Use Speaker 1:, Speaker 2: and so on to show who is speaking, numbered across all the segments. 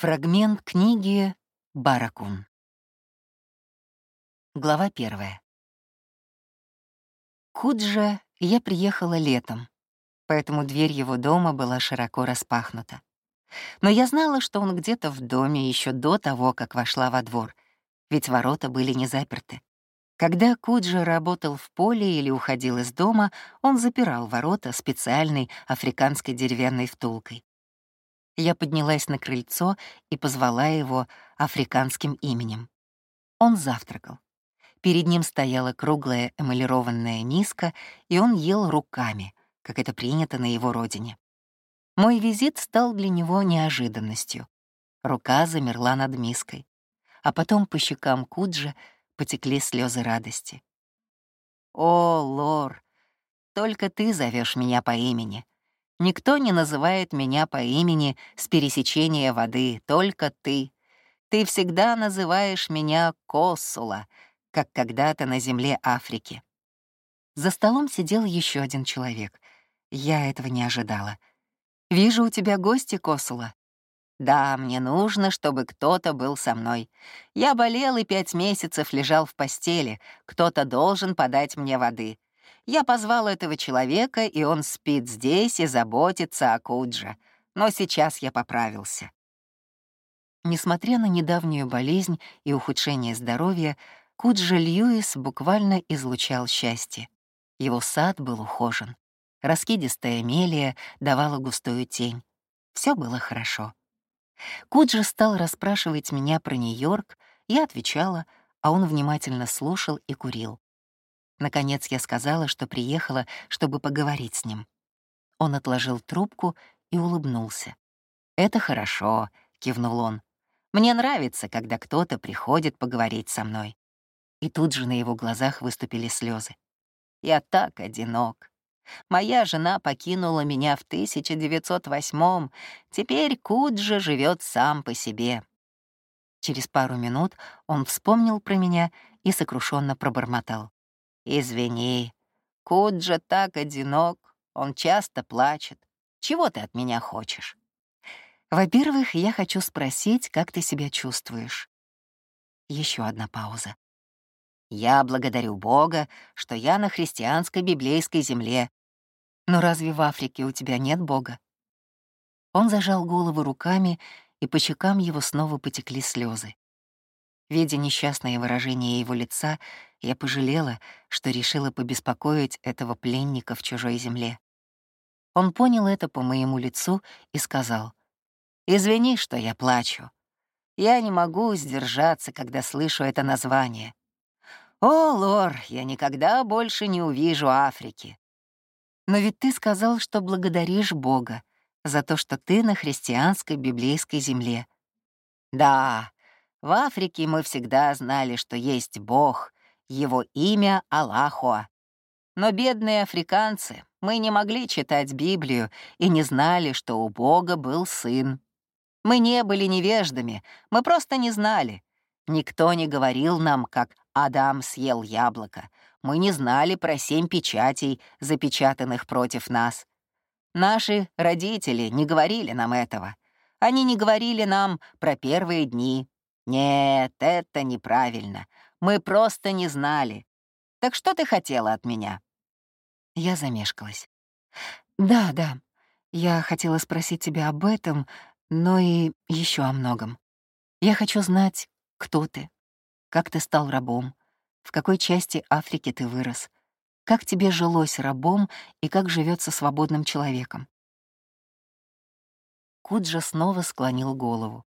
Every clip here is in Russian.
Speaker 1: Фрагмент книги «Баракун». Глава первая. Куджа я приехала летом, поэтому дверь его дома была широко распахнута. Но я знала, что он где-то в доме еще до того, как вошла во двор, ведь ворота были не заперты. Когда Куджа работал в поле или уходил из дома, он запирал ворота специальной африканской деревянной втулкой. Я поднялась на крыльцо и позвала его африканским именем. Он завтракал. Перед ним стояла круглая эмалированная миска, и он ел руками, как это принято на его родине. Мой визит стал для него неожиданностью. Рука замерла над миской, а потом по щекам Куджа потекли слезы радости. «О, Лор, только ты зовешь меня по имени», Никто не называет меня по имени с пересечения воды, только ты. Ты всегда называешь меня Косула, как когда-то на земле Африки. За столом сидел еще один человек. Я этого не ожидала. «Вижу у тебя гости, Косула». «Да, мне нужно, чтобы кто-то был со мной. Я болел и пять месяцев лежал в постели. Кто-то должен подать мне воды. Я позвал этого человека, и он спит здесь и заботится о Кудже. Но сейчас я поправился. Несмотря на недавнюю болезнь и ухудшение здоровья, Куджа Льюис буквально излучал счастье. Его сад был ухожен. Раскидистая мелия давала густую тень. Все было хорошо. Куджа стал расспрашивать меня про Нью-Йорк, я отвечала, а он внимательно слушал и курил. Наконец я сказала, что приехала, чтобы поговорить с ним. Он отложил трубку и улыбнулся. «Это хорошо», — кивнул он. «Мне нравится, когда кто-то приходит поговорить со мной». И тут же на его глазах выступили слезы. «Я так одинок. Моя жена покинула меня в 1908-м. Теперь Куджа живет сам по себе». Через пару минут он вспомнил про меня и сокрушенно пробормотал. «Извини, Куджа так одинок, он часто плачет. Чего ты от меня хочешь?» «Во-первых, я хочу спросить, как ты себя чувствуешь?» Еще одна пауза. «Я благодарю Бога, что я на христианской библейской земле. Но разве в Африке у тебя нет Бога?» Он зажал голову руками, и по щекам его снова потекли слезы. Видя несчастное выражение его лица, я пожалела, что решила побеспокоить этого пленника в чужой земле. Он понял это по моему лицу и сказал, «Извини, что я плачу. Я не могу сдержаться, когда слышу это название. О, Лор, я никогда больше не увижу Африки. Но ведь ты сказал, что благодаришь Бога за то, что ты на христианской библейской земле. Да, в Африке мы всегда знали, что есть Бог, его имя — Аллахуа. Но бедные африканцы, мы не могли читать Библию и не знали, что у Бога был сын. Мы не были невеждами, мы просто не знали. Никто не говорил нам, как Адам съел яблоко. Мы не знали про семь печатей, запечатанных против нас. Наши родители не говорили нам этого. Они не говорили нам про первые дни, «Нет, это неправильно. Мы просто не знали. Так что ты хотела от меня?» Я замешкалась. «Да, да. Я хотела спросить тебя об этом, но и еще о многом. Я хочу знать, кто ты, как ты стал рабом, в какой части Африки ты вырос, как тебе жилось рабом и как живется свободным человеком». Куджа снова склонил голову.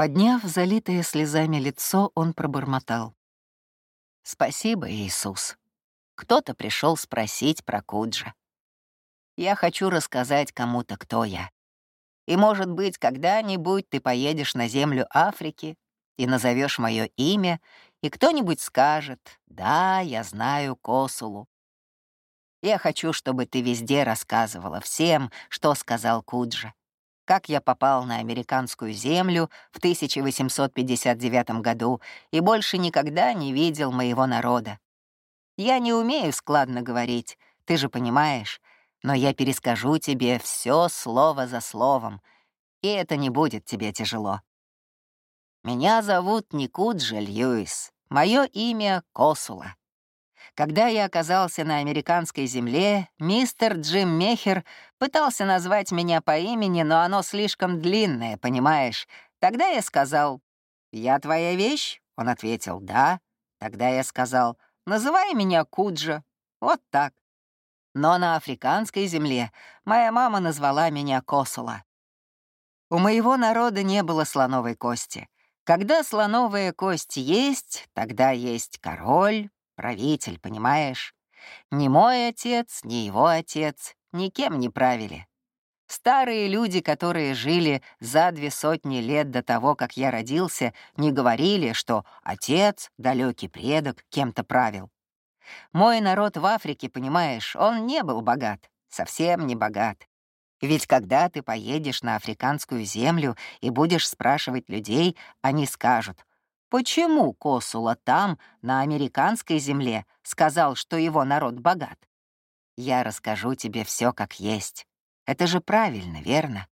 Speaker 1: Подняв залитое слезами лицо, он пробормотал. «Спасибо, Иисус. Кто-то пришел спросить про Куджа. Я хочу рассказать кому-то, кто я. И, может быть, когда-нибудь ты поедешь на землю Африки и назовешь мое имя, и кто-нибудь скажет, «Да, я знаю Косулу». Я хочу, чтобы ты везде рассказывала всем, что сказал Куджа как я попал на американскую землю в 1859 году и больше никогда не видел моего народа. Я не умею складно говорить, ты же понимаешь, но я перескажу тебе все слово за словом. и это не будет тебе тяжело. Меня зовут Никуджа Льюис. Мое имя Косула. Когда я оказался на американской земле, мистер Джим Мехер пытался назвать меня по имени, но оно слишком длинное, понимаешь? Тогда я сказал, «Я твоя вещь?» Он ответил, «Да». Тогда я сказал, «Называй меня Куджа». Вот так. Но на африканской земле моя мама назвала меня Косула. У моего народа не было слоновой кости. Когда слоновая кость есть, тогда есть король, правитель, понимаешь? Ни мой отец, ни его отец никем не правили. Старые люди, которые жили за две сотни лет до того, как я родился, не говорили, что отец, далекий предок, кем-то правил. Мой народ в Африке, понимаешь, он не был богат, совсем не богат. Ведь когда ты поедешь на африканскую землю и будешь спрашивать людей, они скажут, Почему Косула там, на американской земле, сказал, что его народ богат? Я расскажу тебе все как есть. Это же правильно, верно?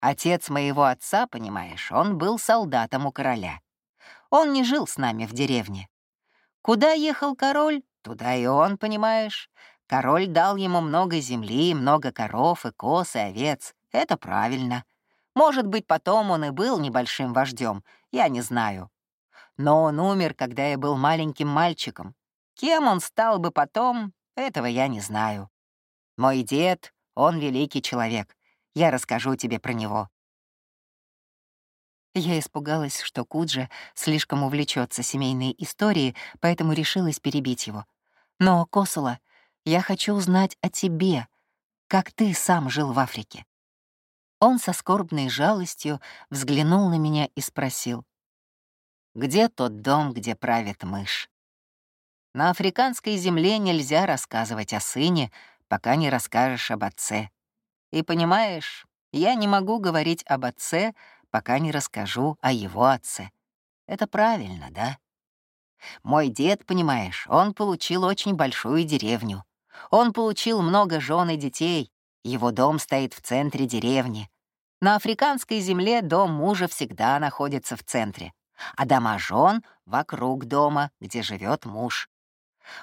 Speaker 1: Отец моего отца, понимаешь, он был солдатом у короля. Он не жил с нами в деревне. Куда ехал король, туда и он, понимаешь. Король дал ему много земли, много коров и коз и овец. Это правильно. Может быть, потом он и был небольшим вождем, я не знаю. Но он умер, когда я был маленьким мальчиком. Кем он стал бы потом, этого я не знаю. Мой дед, он великий человек. Я расскажу тебе про него. Я испугалась, что Куджа слишком увлечется семейной историей, поэтому решилась перебить его. Но, Косула, я хочу узнать о тебе, как ты сам жил в Африке. Он со скорбной жалостью взглянул на меня и спросил. Где тот дом, где правит мышь? На африканской земле нельзя рассказывать о сыне, пока не расскажешь об отце. И понимаешь, я не могу говорить об отце, пока не расскажу о его отце. Это правильно, да? Мой дед, понимаешь, он получил очень большую деревню. Он получил много жен и детей. Его дом стоит в центре деревни. На африканской земле дом мужа всегда находится в центре а дома жен вокруг дома, где живет муж.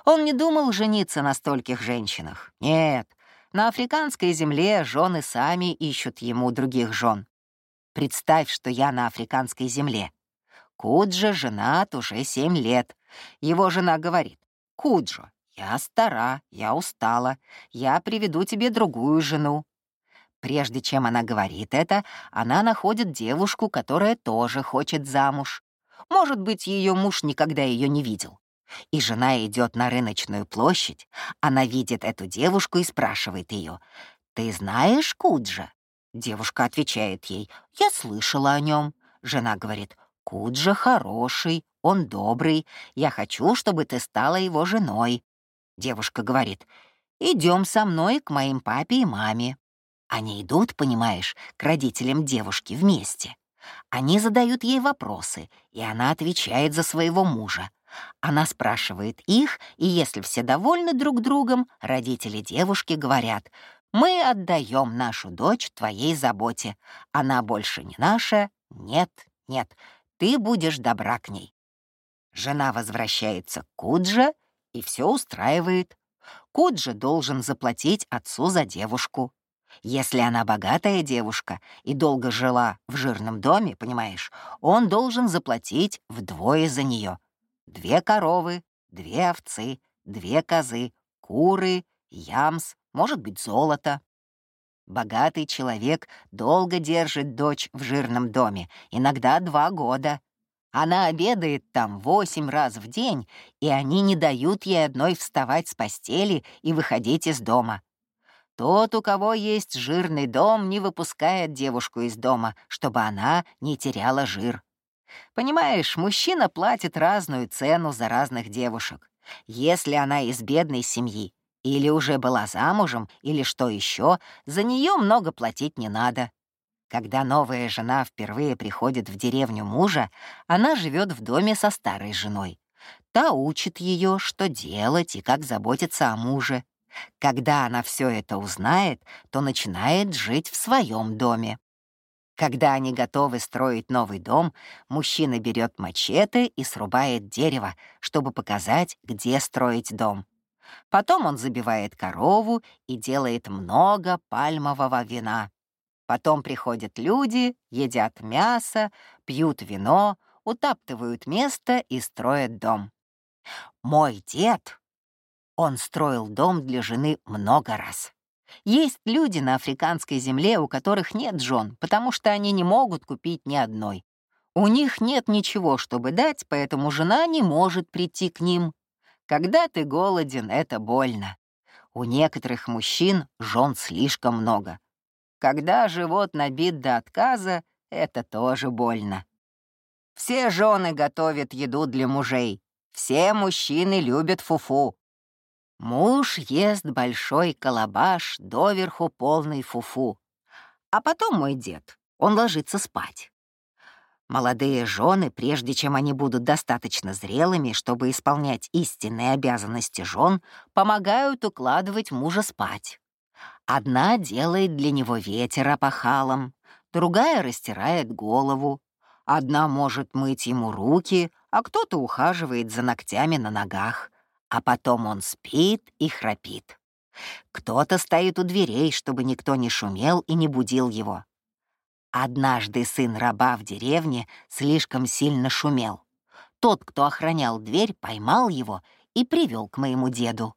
Speaker 1: Он не думал жениться на стольких женщинах. Нет, на африканской земле жены сами ищут ему других жен. Представь, что я на африканской земле. Куджа женат уже семь лет. Его жена говорит, «Куджо, я стара, я устала, я приведу тебе другую жену». Прежде чем она говорит это, она находит девушку, которая тоже хочет замуж. Может быть, ее муж никогда ее не видел. И жена идет на рыночную площадь, она видит эту девушку и спрашивает ее, «Ты знаешь Куджа?» Девушка отвечает ей, «Я слышала о нем». Жена говорит, «Куджа хороший, он добрый, я хочу, чтобы ты стала его женой». Девушка говорит, «Идем со мной к моим папе и маме». Они идут, понимаешь, к родителям девушки вместе. Они задают ей вопросы, и она отвечает за своего мужа. Она спрашивает их, и если все довольны друг другом, родители девушки говорят, «Мы отдаем нашу дочь твоей заботе. Она больше не наша. Нет, нет, ты будешь добра к ней». Жена возвращается к Куджа и все устраивает. Куджа должен заплатить отцу за девушку. Если она богатая девушка и долго жила в жирном доме, понимаешь, он должен заплатить вдвое за нее. Две коровы, две овцы, две козы, куры, ямс, может быть, золото. Богатый человек долго держит дочь в жирном доме, иногда два года. Она обедает там восемь раз в день, и они не дают ей одной вставать с постели и выходить из дома. Тот, у кого есть жирный дом, не выпускает девушку из дома, чтобы она не теряла жир. Понимаешь, мужчина платит разную цену за разных девушек. Если она из бедной семьи, или уже была замужем, или что еще, за нее много платить не надо. Когда новая жена впервые приходит в деревню мужа, она живет в доме со старой женой. Та учит ее, что делать и как заботиться о муже. Когда она все это узнает, то начинает жить в своем доме. Когда они готовы строить новый дом, мужчина берет мачете и срубает дерево, чтобы показать, где строить дом. Потом он забивает корову и делает много пальмового вина. Потом приходят люди, едят мясо, пьют вино, утаптывают место и строят дом. Мой дед, он строил дом для жены много раз. Есть люди на африканской земле, у которых нет жен, потому что они не могут купить ни одной. У них нет ничего, чтобы дать, поэтому жена не может прийти к ним. Когда ты голоден, это больно. У некоторых мужчин жен слишком много. Когда живот набит до отказа, это тоже больно. Все жены готовят еду для мужей. Все мужчины любят фуфу. Муж ест большой колобаш, доверху полный фуфу. А потом мой дед, он ложится спать. Молодые жены, прежде чем они будут достаточно зрелыми, чтобы исполнять истинные обязанности жен, помогают укладывать мужа спать. Одна делает для него ветер опахалом, другая растирает голову, одна может мыть ему руки, а кто-то ухаживает за ногтями на ногах а потом он спит и храпит. Кто-то стоит у дверей, чтобы никто не шумел и не будил его. Однажды сын раба в деревне слишком сильно шумел. Тот, кто охранял дверь, поймал его и привел к моему деду.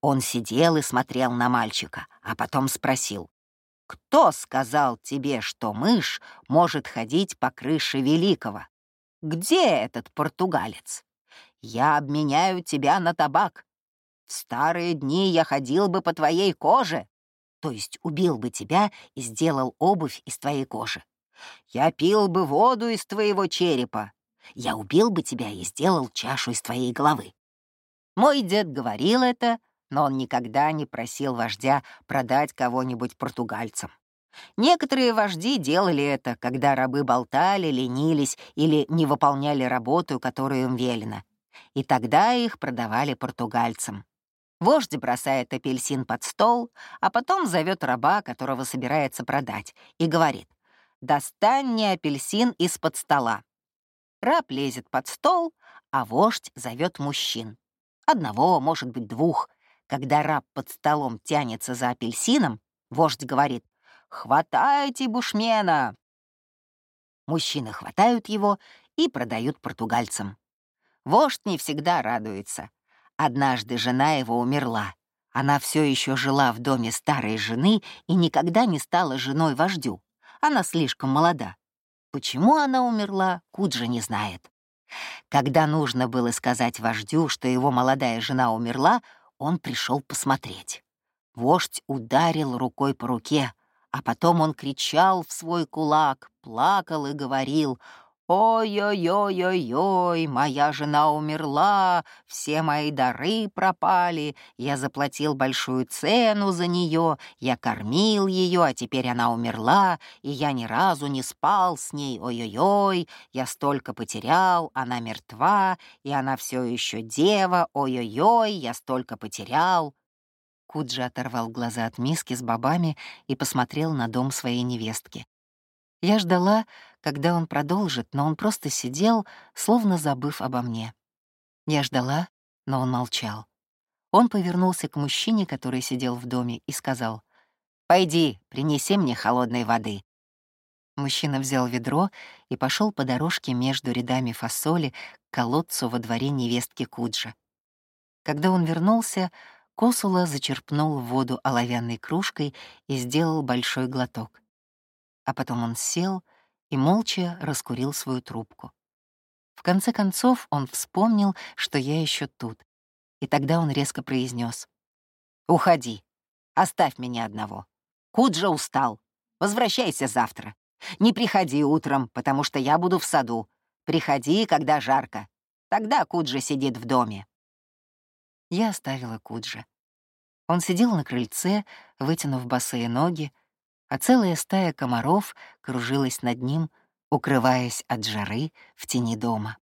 Speaker 1: Он сидел и смотрел на мальчика, а потом спросил, «Кто сказал тебе, что мышь может ходить по крыше Великого? Где этот португалец?» Я обменяю тебя на табак. В старые дни я ходил бы по твоей коже, то есть убил бы тебя и сделал обувь из твоей кожи. Я пил бы воду из твоего черепа. Я убил бы тебя и сделал чашу из твоей головы. Мой дед говорил это, но он никогда не просил вождя продать кого-нибудь португальцам. Некоторые вожди делали это, когда рабы болтали, ленились или не выполняли работу, которую им велено и тогда их продавали португальцам. Вождь бросает апельсин под стол, а потом зовет раба, которого собирается продать, и говорит «Достань мне апельсин из-под стола». Раб лезет под стол, а вождь зовет мужчин. Одного, может быть, двух. Когда раб под столом тянется за апельсином, вождь говорит «Хватайте бушмена!» Мужчины хватают его и продают португальцам. Вождь не всегда радуется. Однажды жена его умерла. Она все еще жила в доме старой жены и никогда не стала женой вождю. Она слишком молода. Почему она умерла, Куджа не знает. Когда нужно было сказать вождю, что его молодая жена умерла, он пришел посмотреть. Вождь ударил рукой по руке, а потом он кричал в свой кулак, плакал и говорил «Ой-ой-ой-ой-ой, моя жена умерла, все мои дары пропали, я заплатил большую цену за нее, я кормил ее, а теперь она умерла, и я ни разу не спал с ней, ой-ой-ой, я столько потерял, она мертва, и она все еще дева, ой-ой-ой, я столько потерял». Куджи оторвал глаза от миски с бобами и посмотрел на дом своей невестки. Я ждала, когда он продолжит, но он просто сидел, словно забыв обо мне. Я ждала, но он молчал. Он повернулся к мужчине, который сидел в доме, и сказал, «Пойди, принеси мне холодной воды». Мужчина взял ведро и пошел по дорожке между рядами фасоли к колодцу во дворе невестки Куджа. Когда он вернулся, Косула зачерпнул воду оловянной кружкой и сделал большой глоток а потом он сел и молча раскурил свою трубку. В конце концов он вспомнил, что я еще тут, и тогда он резко произнес: «Уходи, оставь меня одного. Куджа устал. Возвращайся завтра. Не приходи утром, потому что я буду в саду. Приходи, когда жарко. Тогда Куджа сидит в доме». Я оставила Куджа. Он сидел на крыльце, вытянув босые ноги, а целая стая комаров кружилась над ним, укрываясь от жары в тени дома.